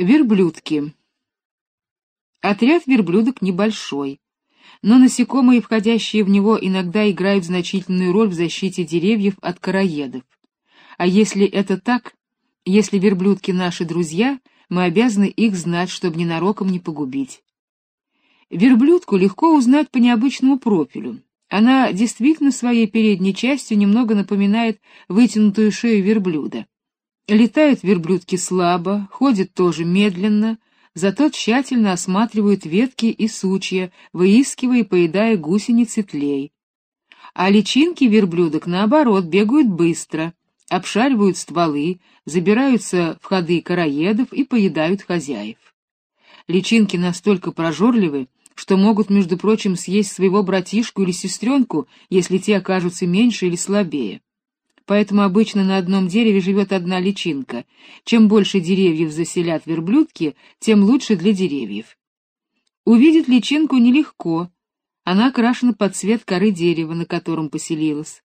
Верблюдки. Отряд верблюдок небольшой, но насекомые, входящие в него, иногда играют значительную роль в защите деревьев от короедов. А если это так, если верблюдки наши друзья, мы обязаны их знать, чтобы ненароком не погубить. Верблюдку легко узнать по необычному профилю. Она действительно своей передней частью немного напоминает вытянутую шею верблюда. Летают верблюдки слабо, ходят тоже медленно, зато тщательно осматривают ветки и сучья, выискивая и поедая гусеницы тлей. А личинки верблюдок, наоборот, бегают быстро, обшаривают стволы, забираются в ходы короедов и поедают хозяев. Личинки настолько прожорливы, что могут, между прочим, съесть своего братишку или сестренку, если те окажутся меньше или слабее поэтому обычно на одном дереве живет одна личинка. Чем больше деревьев заселят верблюдки, тем лучше для деревьев. Увидеть личинку нелегко. Она окрашена под цвет коры дерева, на котором поселилась.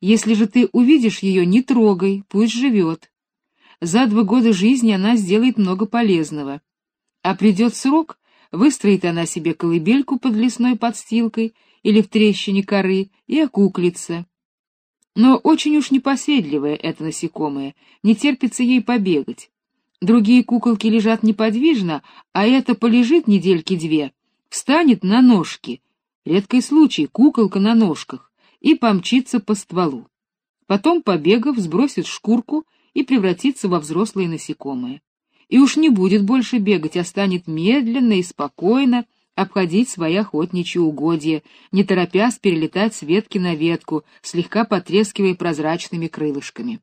Если же ты увидишь ее, не трогай, пусть живет. За два года жизни она сделает много полезного. А придет срок, выстроит она себе колыбельку под лесной подстилкой или в трещине коры и окуклится. Но очень уж непоседливое это насекомое, не терпится ей побегать. Другие куколки лежат неподвижно, а это полежит недельки две, встанет на ножки, редкий случай, куколка на ножках, и помчится по стволу. Потом, побегав, сбросит шкурку и превратится во взрослое насекомое. И уж не будет больше бегать, а станет медленно и спокойно обходить свои охотничьи угодья, не торопясь перелетать с ветки на ветку, слегка потрескивая прозрачными крылышками.